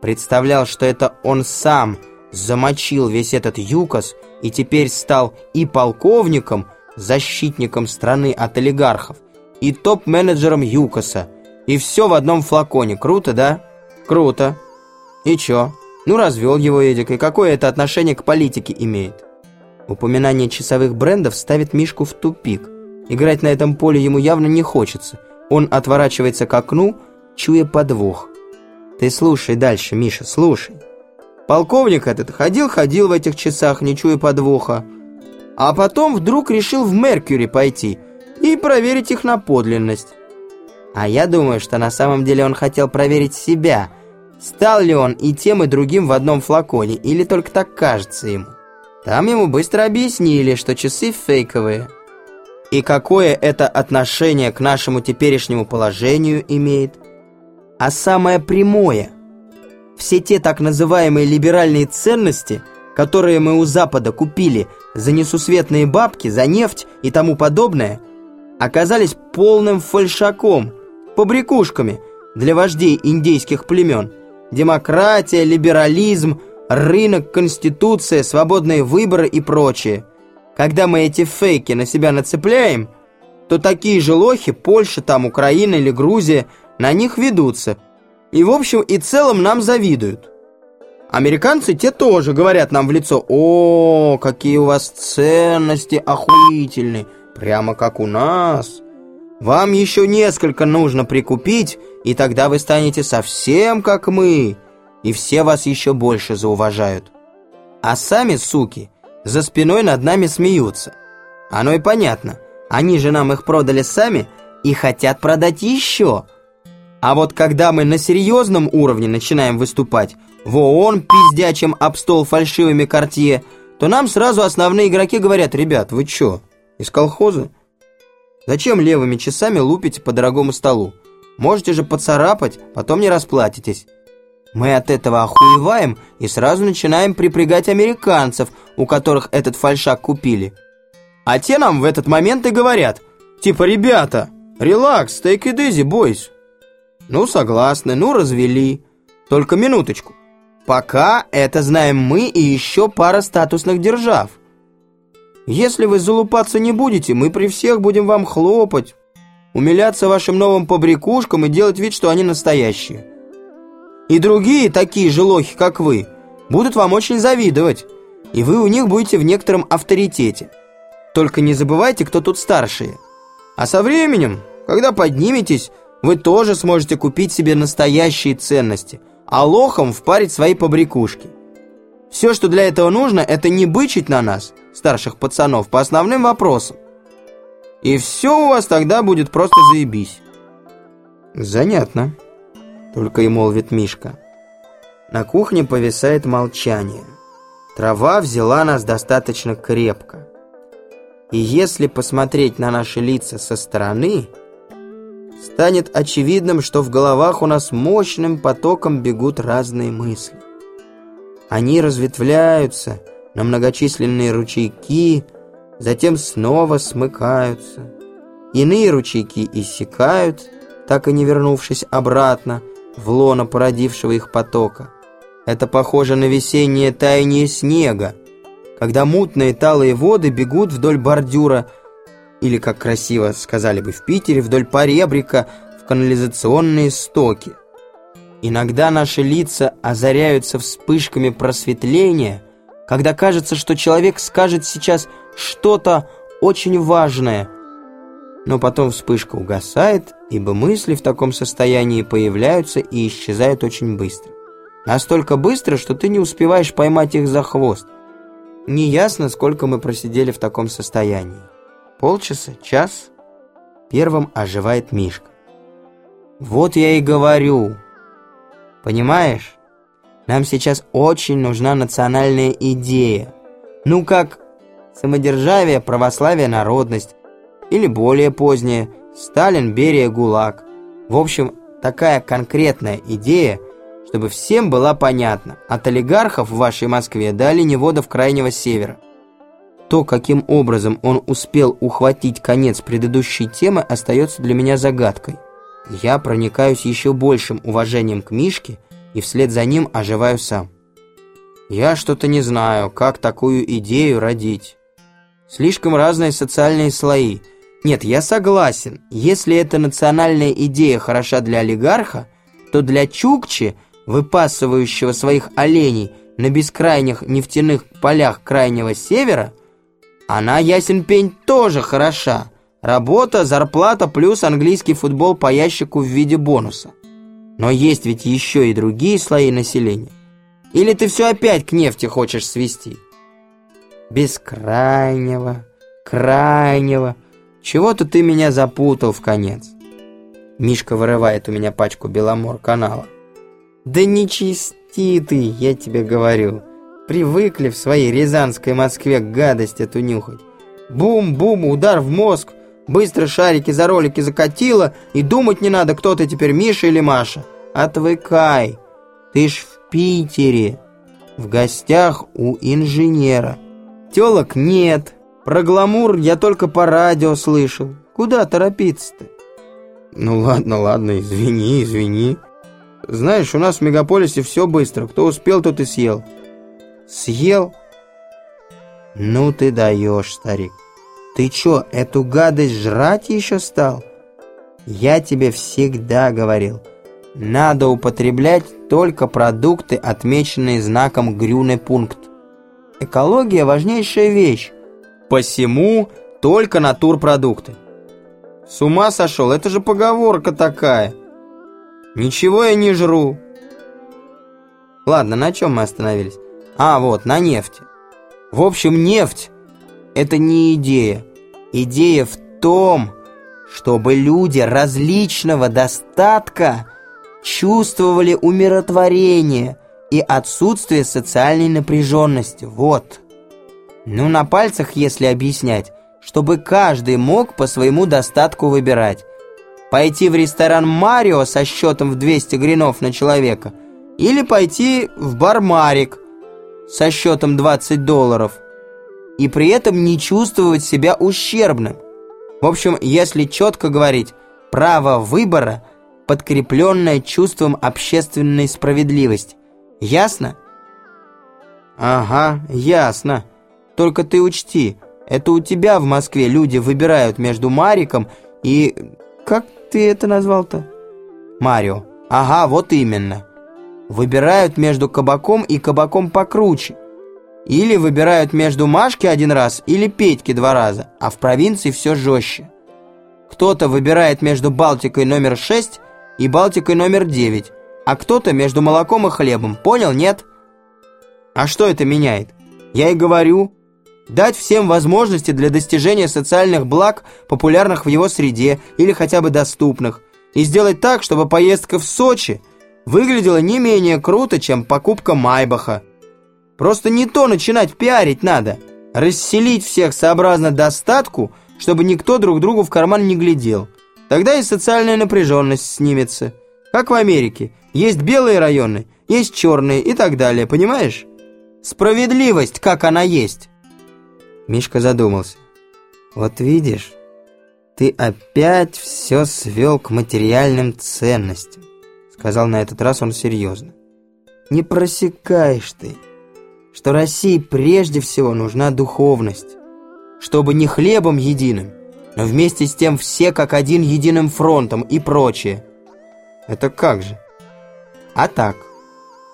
представлял, что это он сам замочил весь этот ЮКОС и теперь стал и полковником, защитником страны от олигархов, и топ-менеджером ЮКОСа, и все в одном флаконе. Круто, да? Круто. И чё? Ну, развел его Эдик, и какое это отношение к политике имеет? Упоминание часовых брендов ставит Мишку в тупик. Играть на этом поле ему явно не хочется. Он отворачивается к окну, чуя подвох. Ты слушай дальше, Миша, слушай. Полковник этот ходил-ходил в этих часах, не чуя подвоха. А потом вдруг решил в Меркьюри пойти и проверить их на подлинность. А я думаю, что на самом деле он хотел проверить себя. Стал ли он и тем, и другим в одном флаконе, или только так кажется ему. Там ему быстро объяснили, что часы фейковые. И какое это отношение к нашему теперешнему положению имеет? А самое прямое. Все те так называемые либеральные ценности, которые мы у Запада купили за несусветные бабки, за нефть и тому подобное, оказались полным фальшаком, побрякушками для вождей индейских племен. Демократия, либерализм – рынок, конституция, свободные выборы и прочее. Когда мы эти фейки на себя нацепляем, то такие же лохи, Польша, там, Украина или Грузия, на них ведутся. И в общем и целом нам завидуют. Американцы те тоже говорят нам в лицо, «О, какие у вас ценности охуительные, прямо как у нас. Вам еще несколько нужно прикупить, и тогда вы станете совсем как мы» и все вас еще больше зауважают. А сами, суки, за спиной над нами смеются. Оно и понятно, они же нам их продали сами и хотят продать еще. А вот когда мы на серьезном уровне начинаем выступать, в ООН пиздячим об стол фальшивыми картье, то нам сразу основные игроки говорят, ребят, вы чё, из колхоза? Зачем левыми часами лупите по дорогому столу? Можете же поцарапать, потом не расплатитесь. Мы от этого охуеваем и сразу начинаем припрягать американцев, у которых этот фальшак купили. А те нам в этот момент и говорят, типа, ребята, релакс, take it easy, boys. Ну, согласны, ну, развели. Только минуточку. Пока это знаем мы и еще пара статусных держав. Если вы залупаться не будете, мы при всех будем вам хлопать, умиляться вашим новым побрякушкам и делать вид, что они настоящие. И другие такие же лохи, как вы, будут вам очень завидовать, и вы у них будете в некотором авторитете. Только не забывайте, кто тут старшие. А со временем, когда подниметесь, вы тоже сможете купить себе настоящие ценности, а лохам впарить свои побрякушки. Все, что для этого нужно, это не бычить на нас, старших пацанов, по основным вопросам. И все у вас тогда будет просто заебись. Занятно. Только и молвит Мишка. На кухне повисает молчание. Трава взяла нас достаточно крепко. И если посмотреть на наши лица со стороны, станет очевидным, что в головах у нас мощным потоком бегут разные мысли. Они разветвляются на многочисленные ручейки, затем снова смыкаются. Иные ручейки иссякают, так и не вернувшись обратно, в лоно породившего их потока. Это похоже на весеннее таяние снега, когда мутные талые воды бегут вдоль бордюра, или, как красиво сказали бы в Питере, вдоль поребрика в канализационные стоки. Иногда наши лица озаряются вспышками просветления, когда кажется, что человек скажет сейчас что-то очень важное – но потом вспышка угасает, ибо мысли в таком состоянии появляются и исчезают очень быстро. Настолько быстро, что ты не успеваешь поймать их за хвост. Неясно, сколько мы просидели в таком состоянии. Полчаса? Час? Первым оживает Мишка. Вот я и говорю. Понимаешь? Нам сейчас очень нужна национальная идея. Ну как самодержавие, православие, народность или более позднее Сталин, Берия, ГУЛАГ. В общем, такая конкретная идея, чтобы всем была понятна. От олигархов в вашей Москве до оленеводов Крайнего Севера. То, каким образом он успел ухватить конец предыдущей темы, остается для меня загадкой. Я проникаюсь еще большим уважением к Мишке, и вслед за ним оживаю сам. Я что-то не знаю, как такую идею родить. Слишком разные социальные слои. Нет, я согласен, если эта национальная идея хороша для олигарха, то для Чукчи, выпасывающего своих оленей на бескрайних нефтяных полях Крайнего Севера, она, ясен пень, тоже хороша. Работа, зарплата плюс английский футбол по ящику в виде бонуса. Но есть ведь еще и другие слои населения. Или ты все опять к нефти хочешь свести? Бескрайнего, крайнего. Чего-то ты меня запутал в конец. Мишка вырывает у меня пачку Беломор-канала. Да не ты, я тебе говорю. Привыкли в своей рязанской Москве гадость эту нюхать. Бум-бум, удар в мозг. Быстро шарики за ролики закатила, и думать не надо, кто ты теперь, Миша или Маша. Отвыкай. Ты ж в Питере, в гостях у инженера. Телок нет, про гламур я только по радио слышал. Куда торопиться-то? Ну ладно, ладно, извини, извини. Знаешь, у нас в мегаполисе все быстро. Кто успел, тот и съел. Съел? Ну ты даешь, старик. Ты чё, эту гадость жрать еще стал? Я тебе всегда говорил. Надо употреблять только продукты, отмеченные знаком «Грюне пункт». Экология – важнейшая вещь. Посему только натурпродукты. С ума сошел, это же поговорка такая. Ничего я не жру. Ладно, на чем мы остановились? А, вот, на нефти. В общем, нефть – это не идея. Идея в том, чтобы люди различного достатка – чувствовали умиротворение и отсутствие социальной напряженности. Вот. Ну, на пальцах, если объяснять, чтобы каждый мог по своему достатку выбирать. Пойти в ресторан «Марио» со счетом в 200 гринов на человека или пойти в бар «Марик» со счетом 20 долларов и при этом не чувствовать себя ущербным. В общем, если четко говорить, право выбора – подкрепленное чувством общественной справедливости. Ясно? Ага, ясно. Только ты учти, это у тебя в Москве люди выбирают между Мариком и... Как ты это назвал-то? Марио. Ага, вот именно. Выбирают между кабаком и кабаком покруче. Или выбирают между Машки один раз или Петьки два раза, а в провинции все жестче. Кто-то выбирает между Балтикой номер 6 и Балтикой номер 9, а кто-то между молоком и хлебом. Понял, нет? А что это меняет? Я и говорю, дать всем возможности для достижения социальных благ, популярных в его среде или хотя бы доступных, и сделать так, чтобы поездка в Сочи выглядела не менее круто, чем покупка Майбаха. Просто не то начинать пиарить надо. Расселить всех сообразно достатку, чтобы никто друг другу в карман не глядел – Тогда и социальная напряженность снимется. Как в Америке. Есть белые районы, есть черные и так далее, понимаешь? Справедливость, как она есть. Мишка задумался. Вот видишь, ты опять все свел к материальным ценностям. Сказал на этот раз он серьезно. Не просекаешь ты, что России прежде всего нужна духовность, чтобы не хлебом единым, но вместе с тем все как один единым фронтом и прочее. Это как же? А так,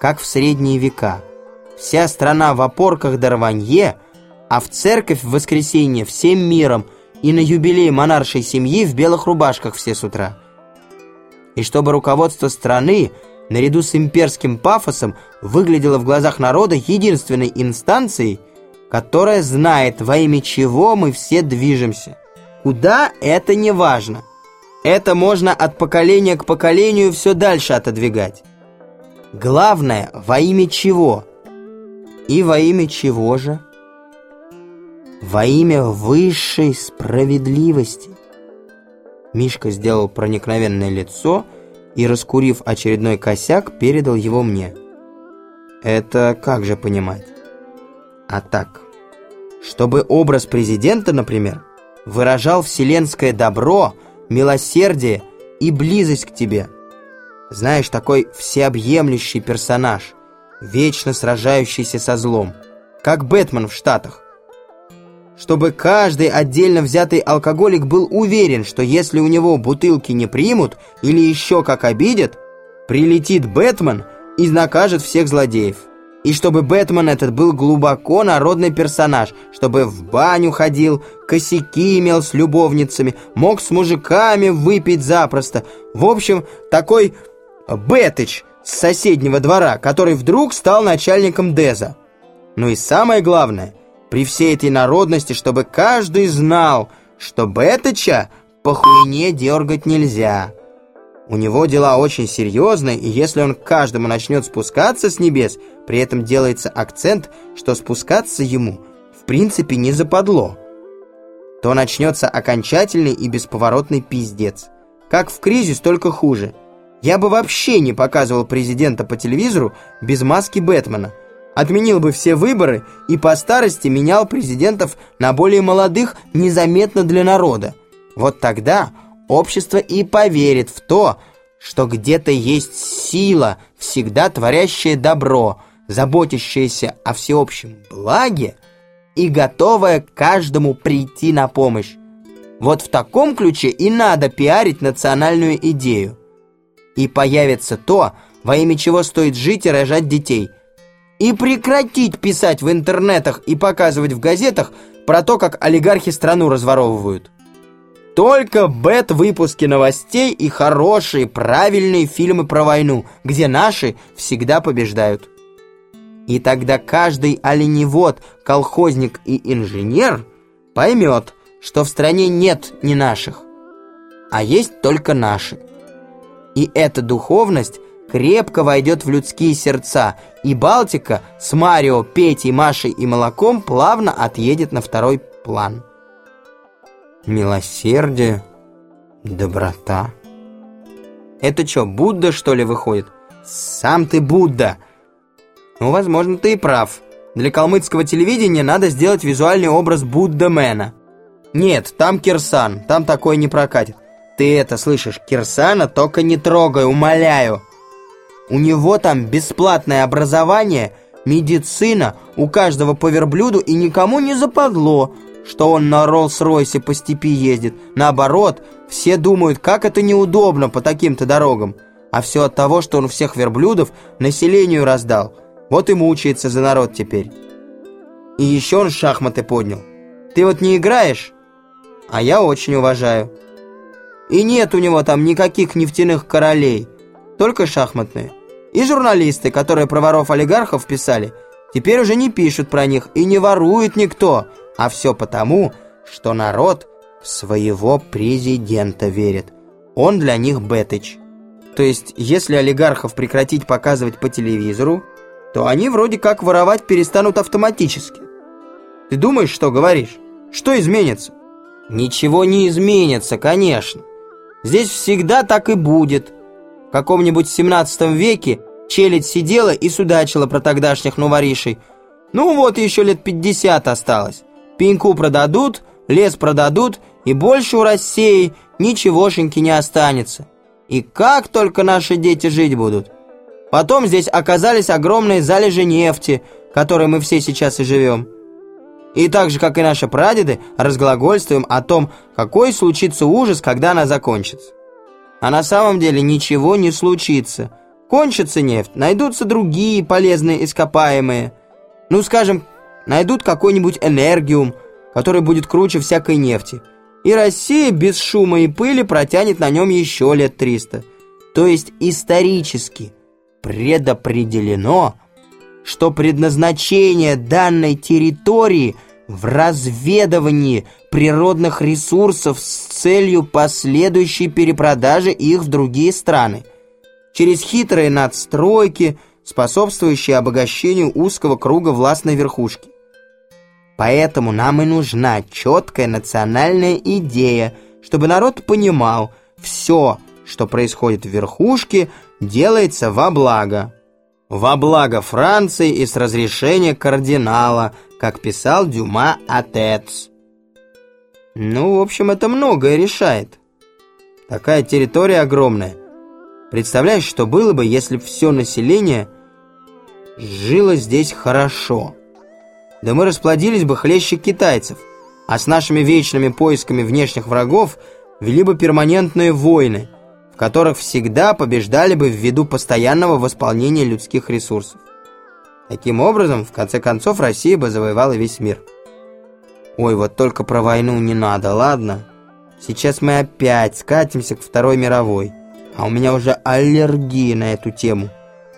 как в средние века. Вся страна в опорках Дарванье, а в церковь в воскресенье всем миром и на юбилей монаршей семьи в белых рубашках все с утра. И чтобы руководство страны, наряду с имперским пафосом, выглядело в глазах народа единственной инстанцией, которая знает, во имя чего мы все движемся – Куда – это не важно. Это можно от поколения к поколению все дальше отодвигать. Главное, во имя чего? И во имя чего же? Во имя высшей справедливости. Мишка сделал проникновенное лицо и, раскурив очередной косяк, передал его мне. Это как же понимать? А так, чтобы образ президента, например, выражал вселенское добро, милосердие и близость к тебе. Знаешь, такой всеобъемлющий персонаж, вечно сражающийся со злом, как Бэтмен в Штатах. Чтобы каждый отдельно взятый алкоголик был уверен, что если у него бутылки не примут или еще как обидят, прилетит Бэтмен и накажет всех злодеев. И чтобы Бэтмен этот был глубоко народный персонаж, чтобы в баню ходил, косяки имел с любовницами, мог с мужиками выпить запросто. В общем, такой Бэтыч с соседнего двора, который вдруг стал начальником Деза. Ну и самое главное, при всей этой народности, чтобы каждый знал, что Бэтыча по хуйне дергать нельзя. У него дела очень серьезные, и если он каждому начнет спускаться с небес, при этом делается акцент, что спускаться ему в принципе не западло, то начнется окончательный и бесповоротный пиздец. Как в кризис, только хуже. Я бы вообще не показывал президента по телевизору без маски Бэтмена. Отменил бы все выборы и по старости менял президентов на более молодых незаметно для народа. Вот тогда Общество и поверит в то, что где-то есть сила, всегда творящая добро, заботящаяся о всеобщем благе и готовая каждому прийти на помощь. Вот в таком ключе и надо пиарить национальную идею. И появится то, во имя чего стоит жить и рожать детей. И прекратить писать в интернетах и показывать в газетах про то, как олигархи страну разворовывают. Только бет-выпуски новостей и хорошие, правильные фильмы про войну, где наши всегда побеждают. И тогда каждый оленевод, колхозник и инженер поймет, что в стране нет не наших, а есть только наши. И эта духовность крепко войдет в людские сердца, и Балтика с Марио, Петей, Машей и Молоком плавно отъедет на второй план милосердие, доброта. Это что, Будда, что ли, выходит? Сам ты Будда. Ну, возможно, ты и прав. Для калмыцкого телевидения надо сделать визуальный образ Будда-мена. Нет, там Кирсан, там такое не прокатит. Ты это слышишь, Кирсана только не трогай, умоляю. У него там бесплатное образование, медицина, у каждого по верблюду и никому не западло, что он на Роллс-Ройсе по степи ездит. Наоборот, все думают, как это неудобно по таким-то дорогам. А все от того, что он всех верблюдов населению раздал. Вот и мучается за народ теперь. И еще он шахматы поднял. Ты вот не играешь? А я очень уважаю. И нет у него там никаких нефтяных королей, только шахматные. И журналисты, которые про воров-олигархов писали, теперь уже не пишут про них и не ворует никто, а все потому, что народ в своего президента верит. Он для них бетыч. То есть, если олигархов прекратить показывать по телевизору, то они вроде как воровать перестанут автоматически. Ты думаешь, что говоришь? Что изменится? Ничего не изменится, конечно. Здесь всегда так и будет. В каком-нибудь 17 веке челядь сидела и судачила про тогдашних новоришей. Ну вот еще лет 50 осталось. Пеньку продадут, лес продадут, и больше у России ничегошеньки не останется. И как только наши дети жить будут? Потом здесь оказались огромные залежи нефти, которой мы все сейчас и живем. И так же, как и наши прадеды, разглагольствуем о том, какой случится ужас, когда она закончится. А на самом деле ничего не случится. Кончится нефть, найдутся другие полезные ископаемые. Ну, скажем, найдут какой-нибудь энергиум, который будет круче всякой нефти. И Россия без шума и пыли протянет на нем еще лет 300. То есть исторически предопределено, что предназначение данной территории в разведывании природных ресурсов с целью последующей перепродажи их в другие страны. Через хитрые надстройки, способствующие обогащению узкого круга властной верхушки. Поэтому нам и нужна четкая национальная идея, чтобы народ понимал, все, что происходит в верхушке, делается во благо. Во благо Франции и с разрешения кардинала, как писал Дюма отец. Ну, в общем, это многое решает. Такая территория огромная. Представляешь, что было бы, если бы все население жило здесь хорошо? Да мы расплодились бы хлеще китайцев, а с нашими вечными поисками внешних врагов вели бы перманентные войны, в которых всегда побеждали бы ввиду постоянного восполнения людских ресурсов. Таким образом, в конце концов, Россия бы завоевала весь мир. Ой, вот только про войну не надо, ладно? Сейчас мы опять скатимся к Второй мировой. А у меня уже аллергия на эту тему.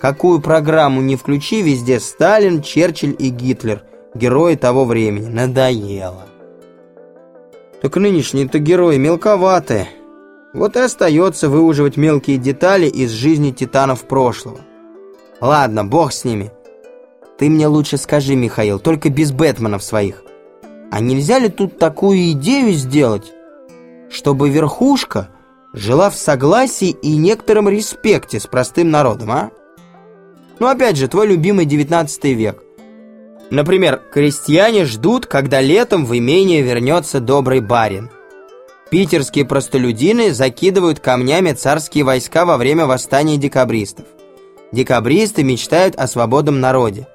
Какую программу не включи, везде Сталин, Черчилль и Гитлер. Герои того времени. Надоело. Так нынешние-то герои мелковатые. Вот и остается выуживать мелкие детали из жизни титанов прошлого. Ладно, бог с ними. Ты мне лучше скажи, Михаил, только без Бэтменов своих. А нельзя ли тут такую идею сделать, чтобы верхушка жила в согласии и некотором респекте с простым народом, а? Ну, опять же, твой любимый 19 век. Например, крестьяне ждут, когда летом в имение вернется добрый барин. Питерские простолюдины закидывают камнями царские войска во время восстания декабристов. Декабристы мечтают о свободном народе.